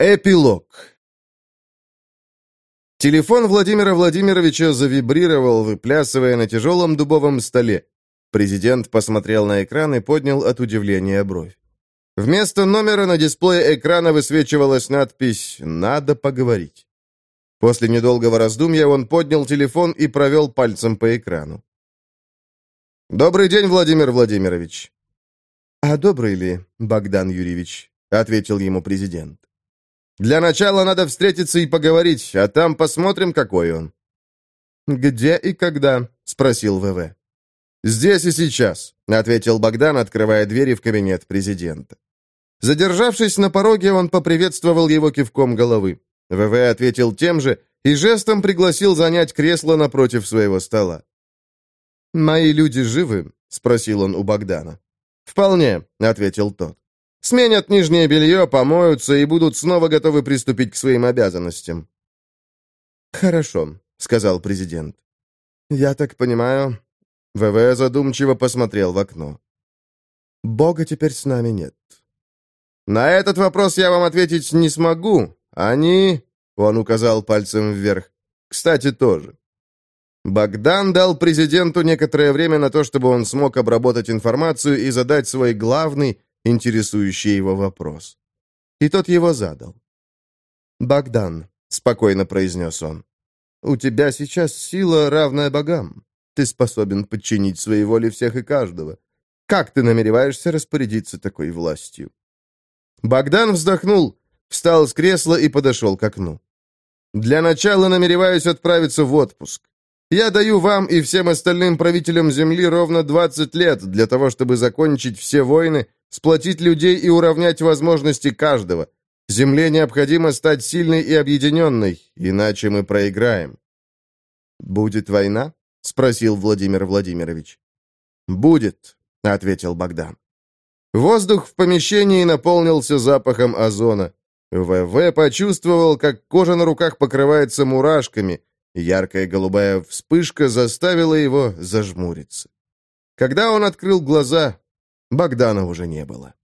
Эпилог Телефон Владимира Владимировича завибрировал, выплясывая на тяжелом дубовом столе. Президент посмотрел на экран и поднял от удивления бровь. Вместо номера на дисплее экрана высвечивалась надпись «Надо поговорить». После недолгого раздумья он поднял телефон и провел пальцем по экрану. «Добрый день, Владимир Владимирович». «А добрый ли, Богдан Юрьевич?» — ответил ему президент. Для начала надо встретиться и поговорить, а там посмотрим, какой он». «Где и когда?» — спросил ВВ. «Здесь и сейчас», — ответил Богдан, открывая двери в кабинет президента. Задержавшись на пороге, он поприветствовал его кивком головы. ВВ ответил тем же и жестом пригласил занять кресло напротив своего стола. «Мои люди живы?» — спросил он у Богдана. «Вполне», — ответил тот. Сменят нижнее белье, помоются и будут снова готовы приступить к своим обязанностям. «Хорошо», — сказал президент. «Я так понимаю...» ВВ задумчиво посмотрел в окно. «Бога теперь с нами нет». «На этот вопрос я вам ответить не смогу. Они...» — он указал пальцем вверх. «Кстати, тоже». Богдан дал президенту некоторое время на то, чтобы он смог обработать информацию и задать свой главный, интересующий его вопрос. И тот его задал. «Богдан», — спокойно произнес он, — «у тебя сейчас сила, равная богам. Ты способен подчинить своей воле всех и каждого. Как ты намереваешься распорядиться такой властью?» Богдан вздохнул, встал с кресла и подошел к окну. «Для начала намереваюсь отправиться в отпуск. Я даю вам и всем остальным правителям Земли ровно 20 лет для того, чтобы закончить все войны сплотить людей и уравнять возможности каждого. Земле необходимо стать сильной и объединенной, иначе мы проиграем». «Будет война?» — спросил Владимир Владимирович. «Будет», — ответил Богдан. Воздух в помещении наполнился запахом озона. ВВ почувствовал, как кожа на руках покрывается мурашками. Яркая голубая вспышка заставила его зажмуриться. Когда он открыл глаза, Богдана уже не было.